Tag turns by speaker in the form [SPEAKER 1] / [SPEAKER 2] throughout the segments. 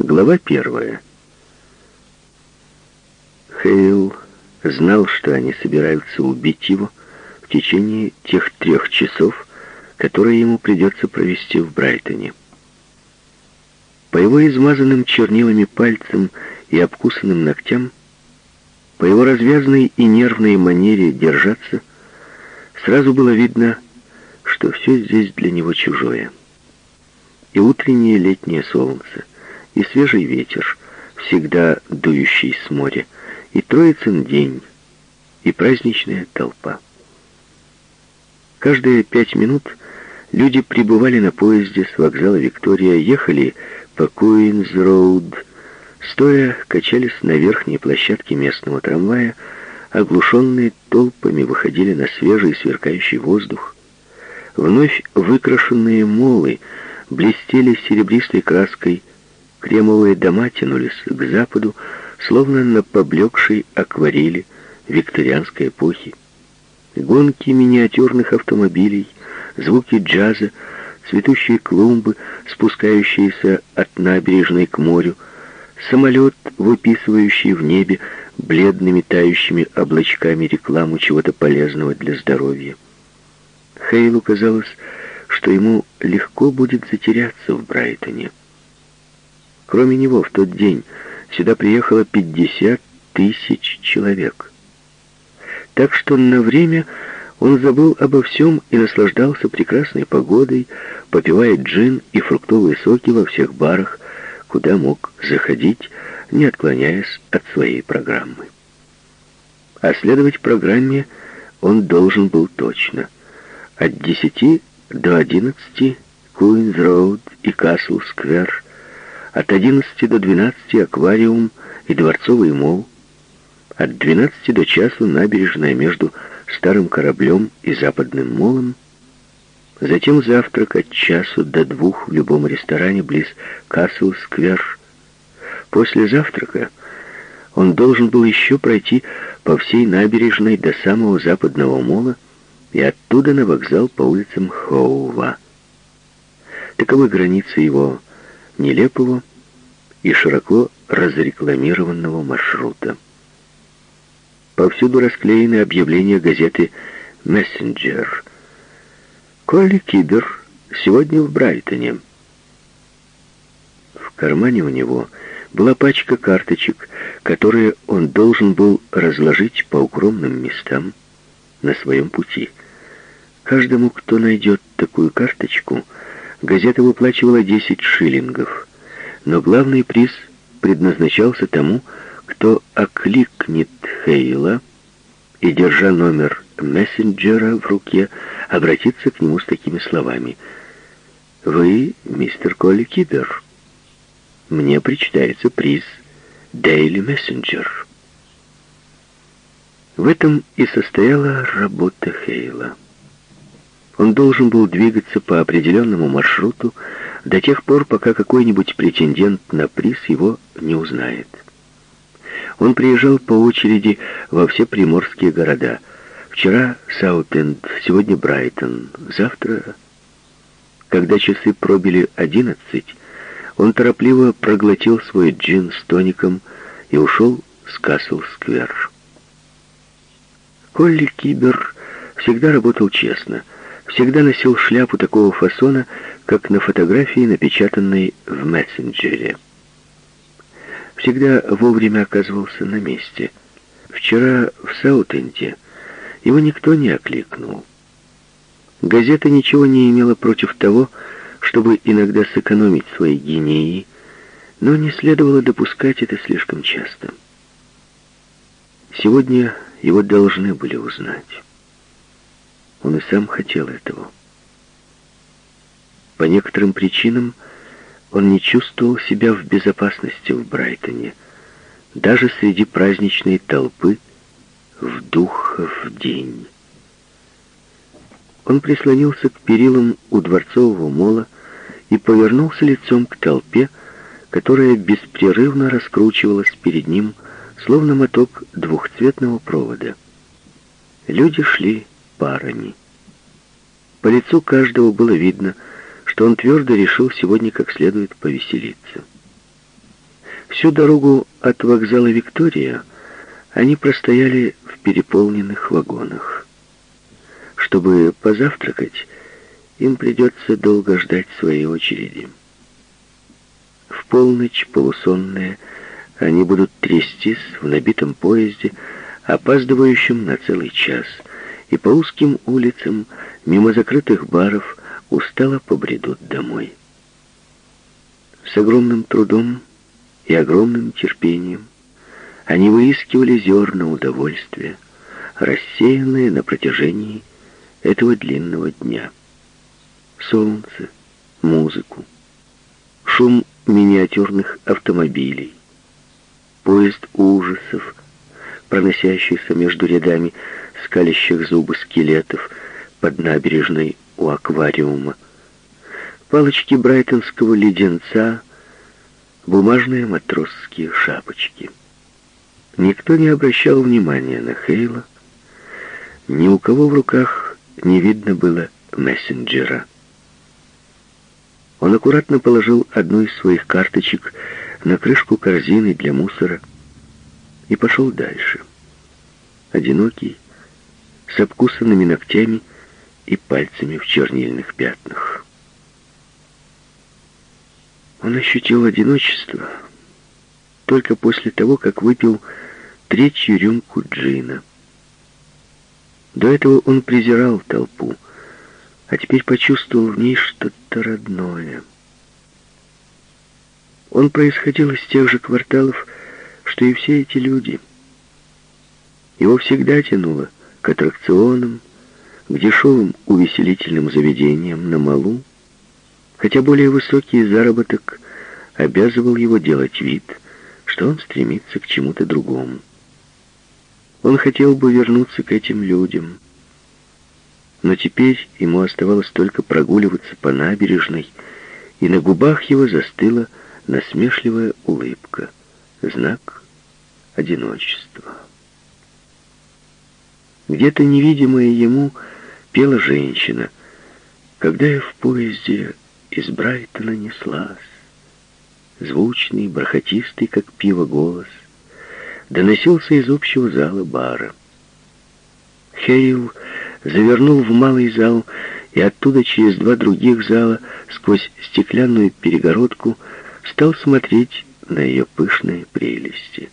[SPEAKER 1] Глава первая. Хейл знал, что они собираются убить его в течение тех трех часов, которые ему придется провести в Брайтоне. По его измазанным чернилами пальцам и обкусанным ногтям, по его развязной и нервной манере держаться, сразу было видно, что все здесь для него чужое. И утреннее летнее солнце, и свежий ветер, всегда дующий с моря, и Троицын день, и праздничная толпа. Каждые пять минут люди прибывали на поезде с вокзала Виктория, ехали по Куинс-Роуд, стоя качались на верхней площадке местного трамвая, оглушенные толпами выходили на свежий сверкающий воздух. Вновь выкрашенные молы блестели серебристой краской, Кремовые дома тянулись к западу, словно на поблекшей акварели викторианской эпохи. Гонки миниатюрных автомобилей, звуки джаза, цветущие клумбы, спускающиеся от набережной к морю, самолет, выписывающий в небе бледными тающими облачками рекламу чего-то полезного для здоровья. Хейлу казалось, что ему легко будет затеряться в Брайтоне. Кроме него в тот день сюда приехало 50 тысяч человек. Так что на время он забыл обо всем и наслаждался прекрасной погодой, попивая джин и фруктовые соки во всех барах, куда мог заходить, не отклоняясь от своей программы. А следовать программе он должен был точно. От 10 до 11 Куинс-Роуд и Касл-Сквер от 11 до 12 аквариум и дворцовый мол. От 12 до часу набережная между старым кораблем и западным молом. Затем завтрак от часу до двух в любом ресторане близ Касл-сквер. После завтрака он должен был еще пройти по всей набережной до самого западного мола и оттуда на вокзал по улицам Хоува. Таковы границы его нелепого и широко разрекламированного маршрута. Повсюду расклеены объявления газеты «Мессенджер». Колли Кибер сегодня в Брайтоне. В кармане у него была пачка карточек, которые он должен был разложить по укромным местам на своем пути. Каждому, кто найдет такую карточку, газета выплачивала 10 шиллингов, но главный приз предназначался тому, кто окликнет Хейла и, держа номер мессенджера в руке, обратиться к нему с такими словами. «Вы мистер Колли Кибер. Мне причитается приз Daily Messenger». В этом и состояла работа Хейла. Он должен был двигаться по определенному маршруту до тех пор, пока какой-нибудь претендент на приз его не узнает. Он приезжал по очереди во все приморские города. Вчера Саутенд, сегодня Брайтон, завтра... Когда часы пробили одиннадцать, он торопливо проглотил свой джин с тоником и ушел с Касл-сквер. Колли Кибер всегда работал честно — всегда носил шляпу такого фасона, как на фотографии, напечатанной в мессенджере. Всегда вовремя оказывался на месте. Вчера в Саутенте его никто не окликнул. Газета ничего не имела против того, чтобы иногда сэкономить свои гинеи, но не следовало допускать это слишком часто. Сегодня его должны были узнать. Он и сам хотел этого. По некоторым причинам он не чувствовал себя в безопасности в Брайтоне, даже среди праздничной толпы в духов день. Он прислонился к перилам у дворцового мола и повернулся лицом к толпе, которая беспрерывно раскручивалась перед ним, словно моток двухцветного провода. Люди шли парами. По лицу каждого было видно, что он твердо решил сегодня как следует повеселиться. Всю дорогу от вокзала Виктория они простояли в переполненных вагонах. Чтобы позавтракать, им придется долго ждать своей очереди. В полночь, полусонные, они будут трястись в набитом поезде, опаздывающем на целый час, и по узким улицам, мимо закрытых баров, устало побредут домой. С огромным трудом и огромным терпением они выискивали зерна удовольствия, рассеянные на протяжении этого длинного дня. Солнце, музыку, шум миниатюрных автомобилей, поезд ужасов, проносящийся между рядами скалящих зубы скелетов под набережной у аквариума, палочки брайтонского леденца, бумажные матросские шапочки. Никто не обращал внимания на Хейла, ни у кого в руках не видно было мессенджера. Он аккуратно положил одну из своих карточек на крышку корзины для мусора и пошел дальше. Одинокий, с обкусанными ногтями и пальцами в чернильных пятнах. Он ощутил одиночество только после того, как выпил третью рюмку джина. До этого он презирал толпу, а теперь почувствовал в ней что-то родное. Он происходил из тех же кварталов, что и все эти люди. Его всегда тянуло к аттракционам, к дешевым увеселительным заведениям на малу, хотя более высокий заработок обязывал его делать вид, что он стремится к чему-то другому. Он хотел бы вернуться к этим людям, но теперь ему оставалось только прогуливаться по набережной, и на губах его застыла насмешливая улыбка, знак одиночества. Где-то невидимая ему пела женщина, когда я в поезде из Брайтона неслась. Звучный, бархатистый, как пиво, голос доносился из общего зала бара. Хейл завернул в малый зал и оттуда через два других зала сквозь стеклянную перегородку стал смотреть на ее пышные прелести.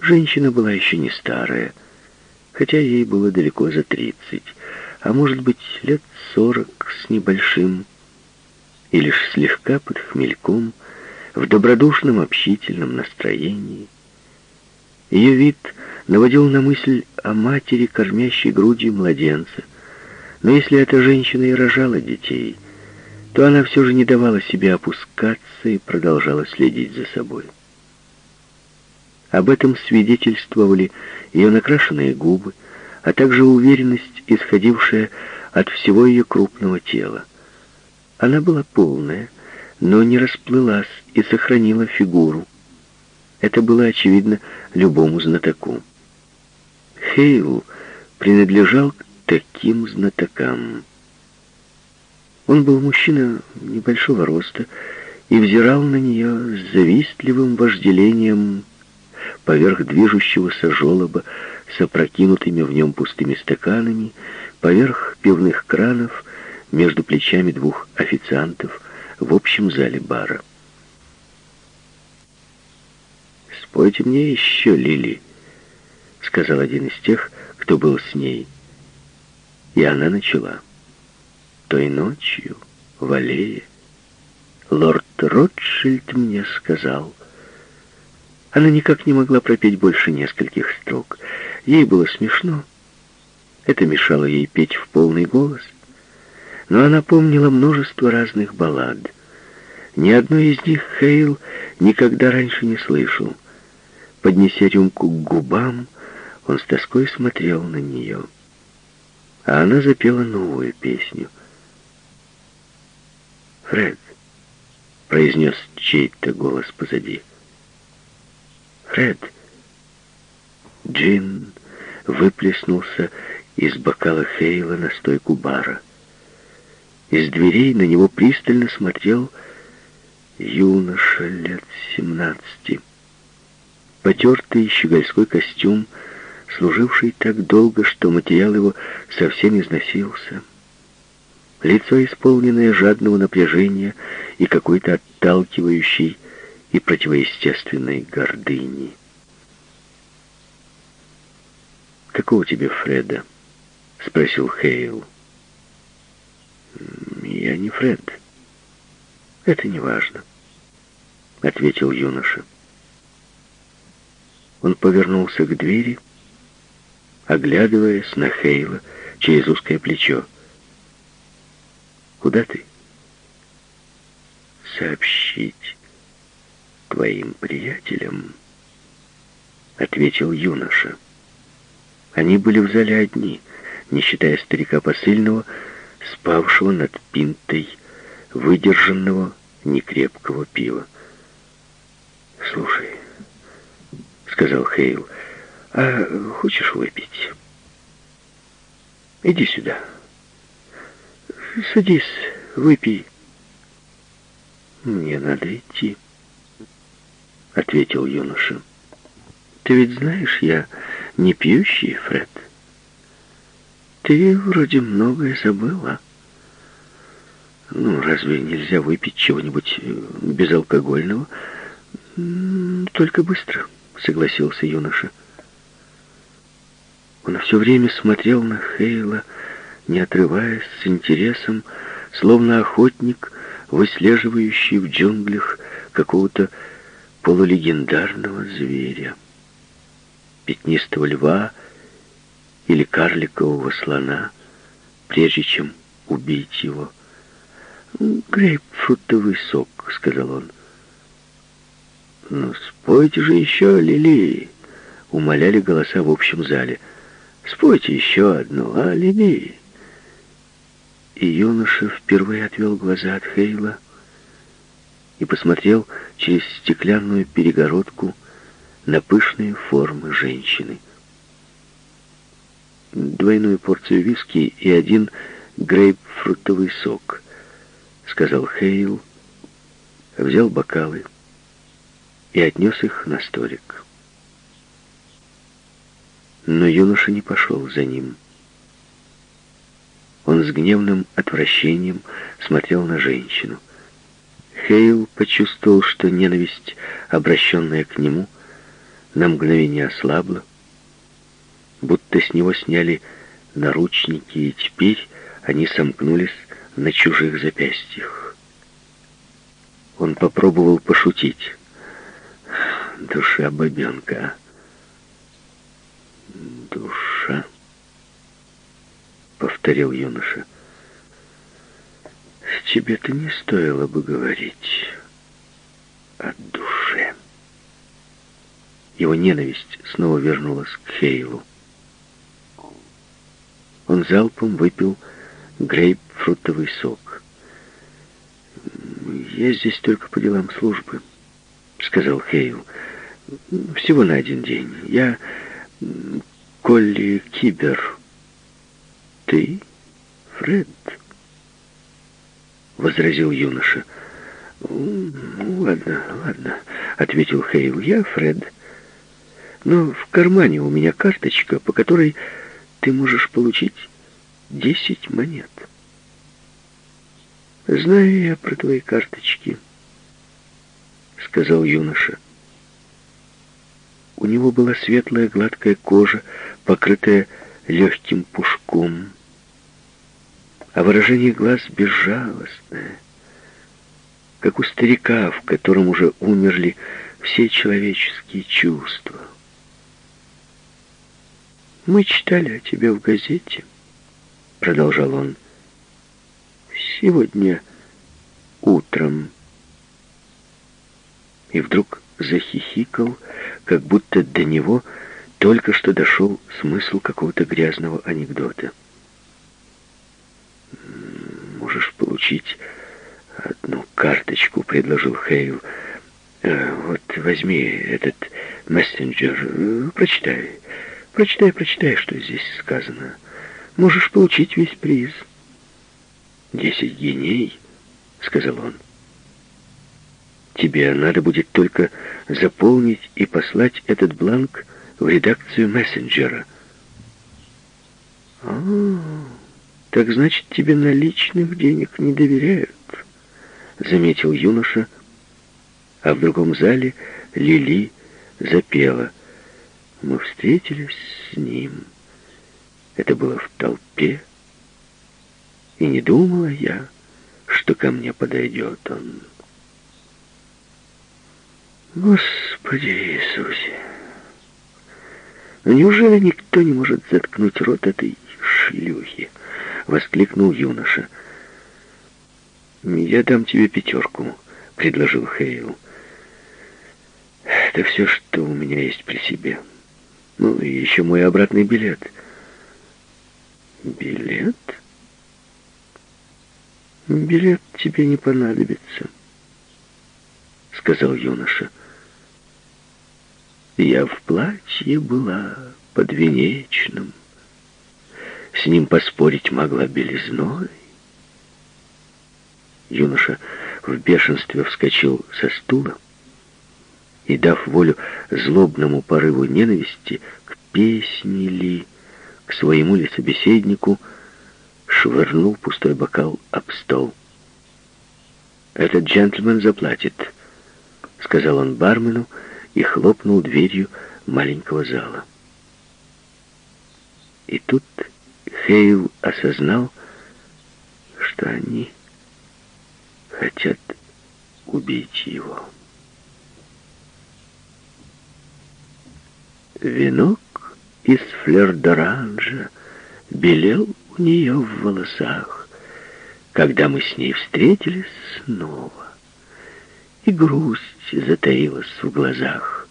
[SPEAKER 1] Женщина была еще не старая, хотя ей было далеко за тридцать, а может быть лет сорок с небольшим, и лишь слегка под хмельком, в добродушном общительном настроении. Ее вид наводил на мысль о матери, кормящей грудью младенца. Но если эта женщина и рожала детей, то она все же не давала себе опускаться и продолжала следить за собой. Об этом свидетельствовали ее накрашенные губы, а также уверенность, исходившая от всего ее крупного тела. Она была полная, но не расплылась и сохранила фигуру. Это было очевидно любому знатоку. Хейл принадлежал к таким знатокам. Он был мужчина небольшого роста и взирал на нее с завистливым вожделением поверх движущегося желоба с опрокинутыми в нем пустыми стаканами, поверх пивных кранов между плечами двух официантов в общем зале бара. «Спойте мне еще, Лили», — сказал один из тех, кто был с ней. И она начала. Той ночью в аллее лорд Ротшильд мне сказал. Она никак не могла пропеть больше нескольких строк. Ей было смешно. Это мешало ей петь в полный голос. Но она помнила множество разных баллад. Ни одной из них Хейл никогда раньше не слышал. Поднеся рюмку к губам, он с тоской смотрел на нее. А она запела новую песню. «Фред», — произнес чей-то голос позади. «Фред». Джин выплеснулся из бокала Хейла на стойку бара. Из дверей на него пристально смотрел юноша лет семнадцати. потертый щегольской костюм, служивший так долго, что материал его совсем износился. Лицо, исполненное жадного напряжения и какой-то отталкивающей и противоестественной гордыни. «Какого тебе Фреда?» — спросил Хейл. «Я не Фред. Это не важно», — ответил юноша. Он повернулся к двери, оглядываясь на Хейла через узкое плечо. «Куда ты?» «Сообщить твоим приятелям», — ответил юноша. Они были в зале одни, не считая старика посыльного, спавшего над пинтой выдержанного некрепкого пива. «Слушай», — сказал Хейл, — «а хочешь выпить?» «Иди сюда. Садись, выпей». «Мне надо идти», — ответил юноша. «Ты ведь знаешь, я не пьющий, Фред. Ты вроде многое забыла. Ну, разве нельзя выпить чего-нибудь э, безалкогольного? Только быстро, согласился юноша. Он все время смотрел на Хейла, не отрываясь, с интересом, словно охотник, выслеживающий в джунглях какого-то полулегендарного зверя пятнистого льва или карликового слона, прежде чем убить его. «Грейпфрутовый сок», — сказал он. «Ну, спойте же еще, Лили!» — умоляли голоса в общем зале. «Спойте еще одну, а, Лили!» И юноша впервые отвел глаза от Хейла и посмотрел через стеклянную перегородку на пышные формы женщины. «Двойную порцию виски и один грейпфрутовый сок», — сказал Хейл, взял бокалы и отнес их на столик. Но юноша не пошел за ним. Он с гневным отвращением смотрел на женщину. Хейл почувствовал, что ненависть, обращенная к нему, — на мгновение ослабло, будто с него сняли наручники, и теперь они сомкнулись на чужих запястьях. Он попробовал пошутить. «Душа бабенка, душа», — повторил юноша. «Тебе-то не стоило бы говорить о душе». Его ненависть снова вернулась к Хейлу. Он залпом выпил грейпфрутовый сок. «Я здесь только по делам службы», — сказал Хейл. «Всего на один день. Я Колли Кибер». «Ты, Фред?» — возразил юноша. «Ладно, ладно», — ответил Хейл. «Я Фред» но в кармане у меня карточка, по которой ты можешь получить десять монет. Знаю я про твои карточки, сказал юноша. У него была светлая гладкая кожа, покрытая легким пушком, а выражение глаз безжалостное, как у старика, в котором уже умерли все человеческие чувства. «Мы читали о тебе в газете», — продолжал он. «Сегодня утром». И вдруг захихикал, как будто до него только что дошел смысл какого-то грязного анекдота. «Можешь получить одну карточку», — предложил Хейл. «Э, «Вот возьми этот мессенджер, э, прочитай». Прочитай, прочитай, что здесь сказано. Можешь получить весь приз. Десять геней, сказал он. Тебе надо будет только заполнить и послать этот бланк в редакцию мессенджера. А, так значит, тебе наличных денег не доверяют, заметил юноша, а в другом зале Лили запела. Мы встретились с ним. Это было в толпе, и не думала я, что ко мне подойдет он. Господи Иисусе! Но неужели никто не может заткнуть рот этой шлюхи? Воскликнул юноша. Я дам тебе пятерку, предложил Хейл. Это все, что у меня есть при себе. Ну, и еще мой обратный билет. Билет? Билет тебе не понадобится, сказал юноша. Я в платье была подвенечным. С ним поспорить могла белизной. Юноша в бешенстве вскочил со стула и, дав волю злобному порыву ненависти к песне ли, к своему ли собеседнику, швырнул пустой бокал об стол. «Этот джентльмен заплатит», — сказал он бармену, — и хлопнул дверью маленького зала. И тут Хейл осознал, что они хотят убить его. Венок из флер-доранжа белел у нее в волосах, когда мы с ней встретились снова и грусть затаилась в глазах.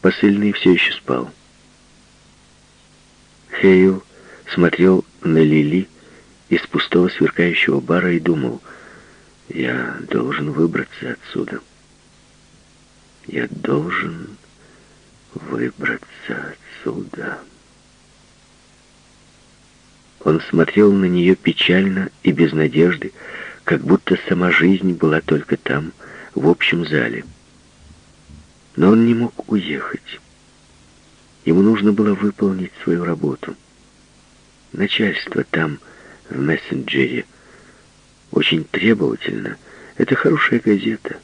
[SPEAKER 1] Посыльный все еще спал. Хейл смотрел на Лили из пустого сверкающего бара и думал, я должен выбраться отсюда. Я должен выбраться отсюда. Он смотрел на нее печально и без надежды, как будто сама жизнь была только там, в общем зале. Но он не мог уехать. Ему нужно было выполнить свою работу. Начальство там, в мессенджере, очень требовательно. Это хорошая газета.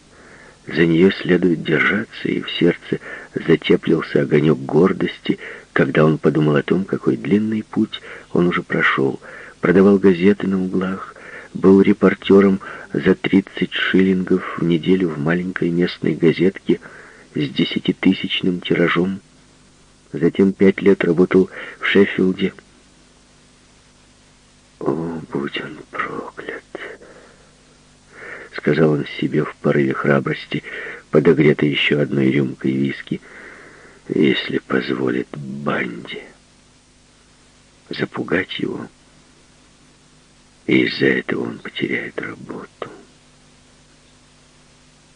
[SPEAKER 1] За нее следует держаться, и в сердце затеплился огонек гордости, когда он подумал о том, какой длинный путь он уже прошел. Продавал газеты на углах, был репортером за 30 шиллингов в неделю в маленькой местной газетке с десятитысячным тиражом. Затем пять лет работал в Шеффилде. «О, будь он проклят!» Сказал он себе в порыве храбрости, подогретой еще одной рюмкой виски — если позволит банде запугать его, и из-за этого он потеряет работу.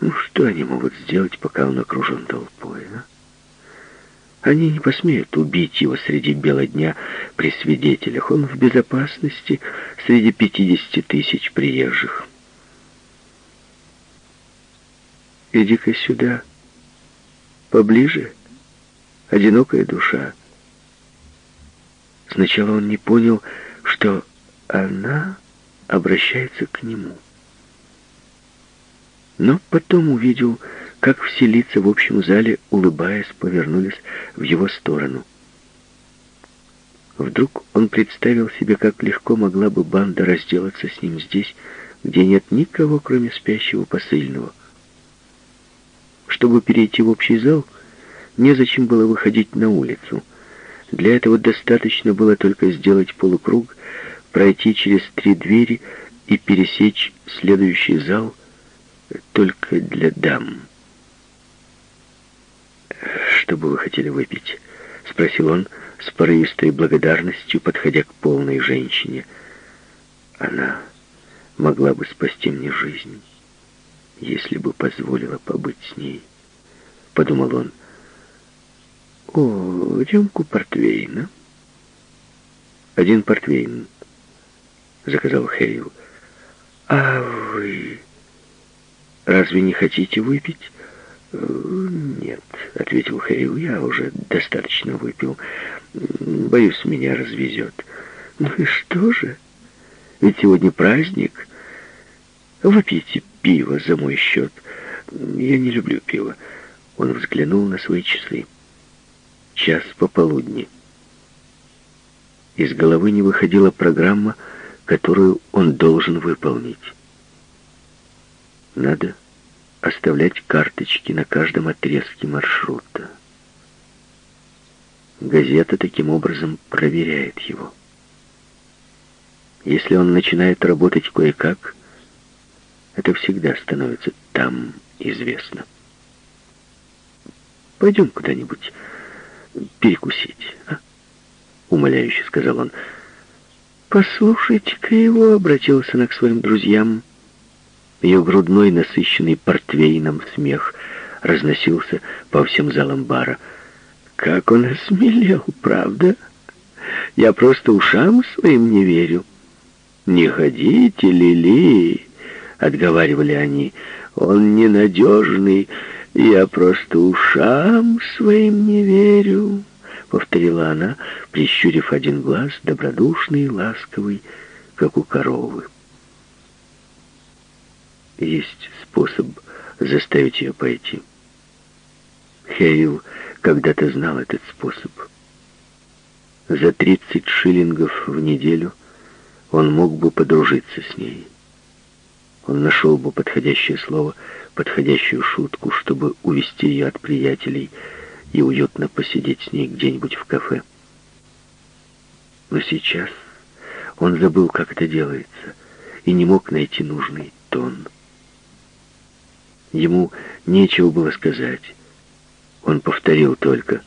[SPEAKER 1] Ну, что они могут сделать, пока он окружен толпой, а? Они не посмеют убить его среди бела дня при свидетелях. Он в безопасности среди пятидесяти тысяч приезжих. «Иди-ка сюда, поближе», одинокая душа. Сначала он не понял, что она обращается к нему. Но потом увидел, как все лица в общем зале, улыбаясь, повернулись в его сторону. Вдруг он представил себе, как легко могла бы банда разделаться с ним здесь, где нет никого, кроме спящего посыльного. Чтобы перейти в общий зал, Незачем было выходить на улицу. Для этого достаточно было только сделать полукруг, пройти через три двери и пересечь следующий зал только для дам. «Что бы вы хотели выпить?» — спросил он с порывистой благодарностью, подходя к полной женщине. «Она могла бы спасти мне жизнь, если бы позволила побыть с ней», — подумал он. «О, рюмку портвейна». «Один портвейн», — заказал Хейл. «А вы разве не хотите выпить?» «Нет», — ответил Хейл, — «я уже достаточно выпил. Боюсь, меня развезет». «Ну и что же? Ведь сегодня праздник. Выпейте пиво за мой счет. Я не люблю пиво». Он взглянул на свои часы. Час пополудни. Из головы не выходила программа, которую он должен выполнить. Надо оставлять карточки на каждом отрезке маршрута. Газета таким образом проверяет его. Если он начинает работать кое-как, это всегда становится там известно. Пойдем куда-нибудь перекусить, а? Умоляюще сказал он. «Послушайте-ка его», — обратился она к своим друзьям. Ее грудной, насыщенный портвейном смех разносился по всем залам бара. «Как он осмелел, правда? Я просто ушам своим не верю». «Не ходите, Лили», — отговаривали они, — «он ненадежный, я просто ушам своим не верю». — повторила она, прищурив один глаз, добродушный и ласковый, как у коровы. Есть способ заставить ее пойти. Хейл когда-то знал этот способ. За тридцать шиллингов в неделю он мог бы подружиться с ней. Он нашел бы подходящее слово, подходящую шутку, чтобы увести ее от приятелей — и уютно посидеть с ней где-нибудь в кафе. Но сейчас он забыл, как это делается, и не мог найти нужный тон. Ему нечего было сказать. Он повторил только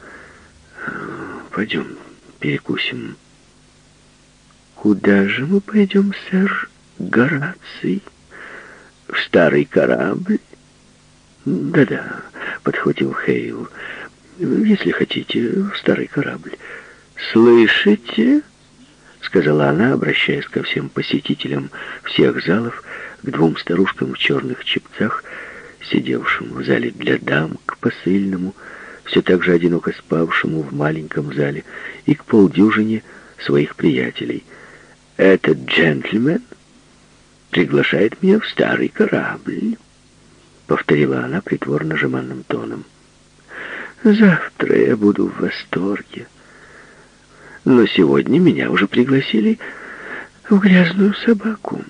[SPEAKER 1] «Пойдем, перекусим». «Куда же мы пойдем, сэр Гораций? В старый корабль?» «Да-да», — подхватил Хейл, — если хотите, в старый корабль. «Слышите?» — сказала она, обращаясь ко всем посетителям всех залов, к двум старушкам в черных чепцах, сидевшим в зале для дам, к посыльному, все так же одиноко спавшему в маленьком зале, и к полдюжине своих приятелей. «Этот джентльмен приглашает меня в старый корабль», — повторила она притворно-жеманным тоном. Завтра я буду в восторге. Но сегодня меня уже пригласили в грязную собаку.